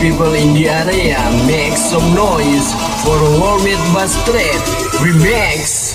People in the area, make some noise for World with Bass Trade Remix.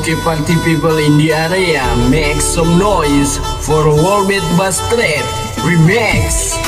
Okay, party people in the area, make some noise for World with Bass Trade Remix.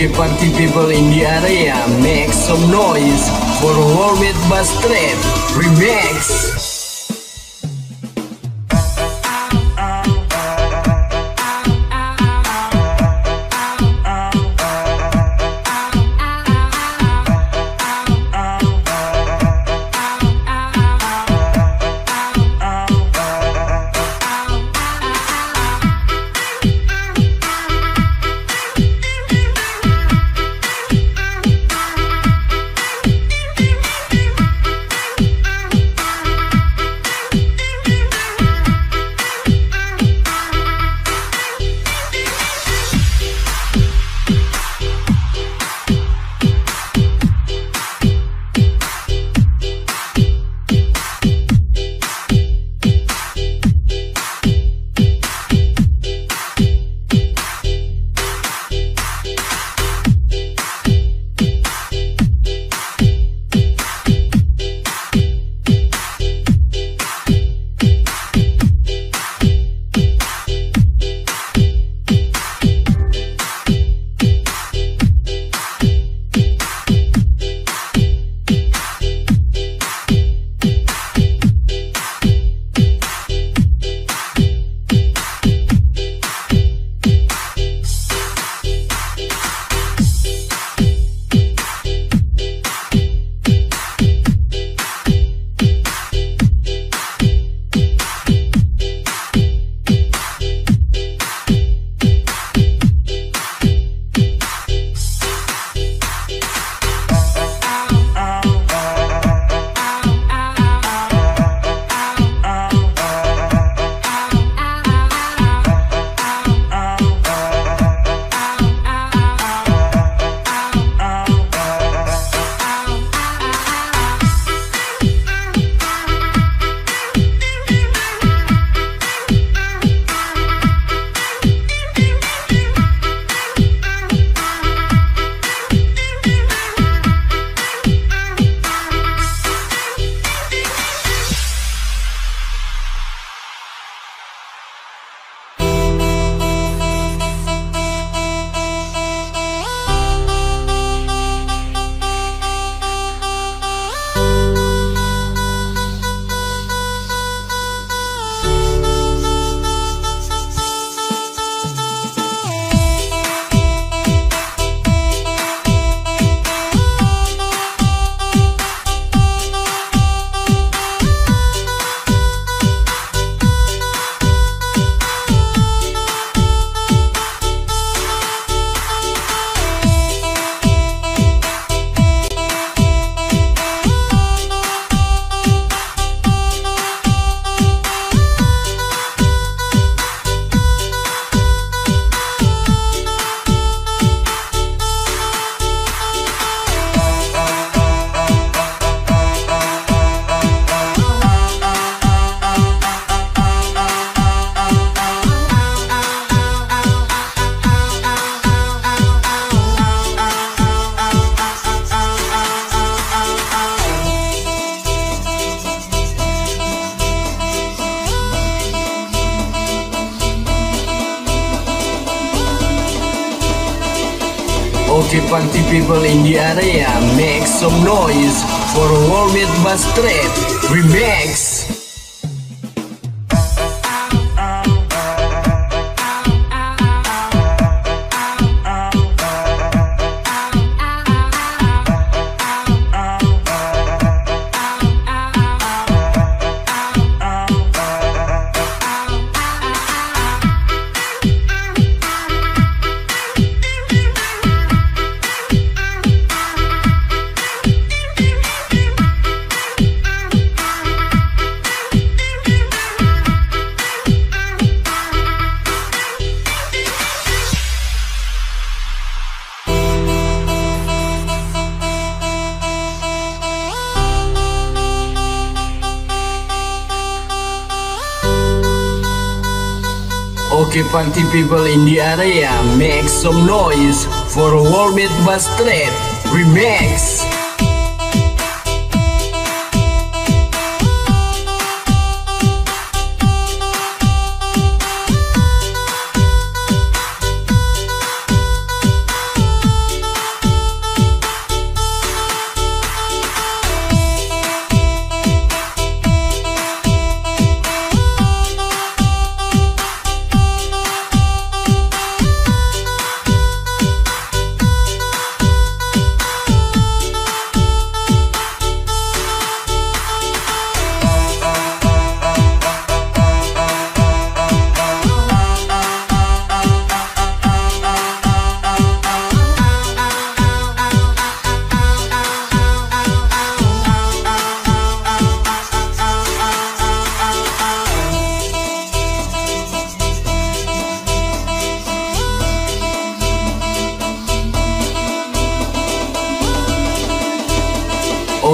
Okay, party people in the area, make some noise for with Bass Trade Remix. Okay, party people in the area, make some noise for World with Bass Trip Remix. Okay, party people in the area, make some noise for a World with Bass Trip Remix.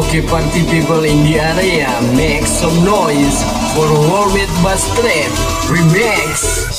Okay, party people in the area, make some noise for with Bass Trip Remix.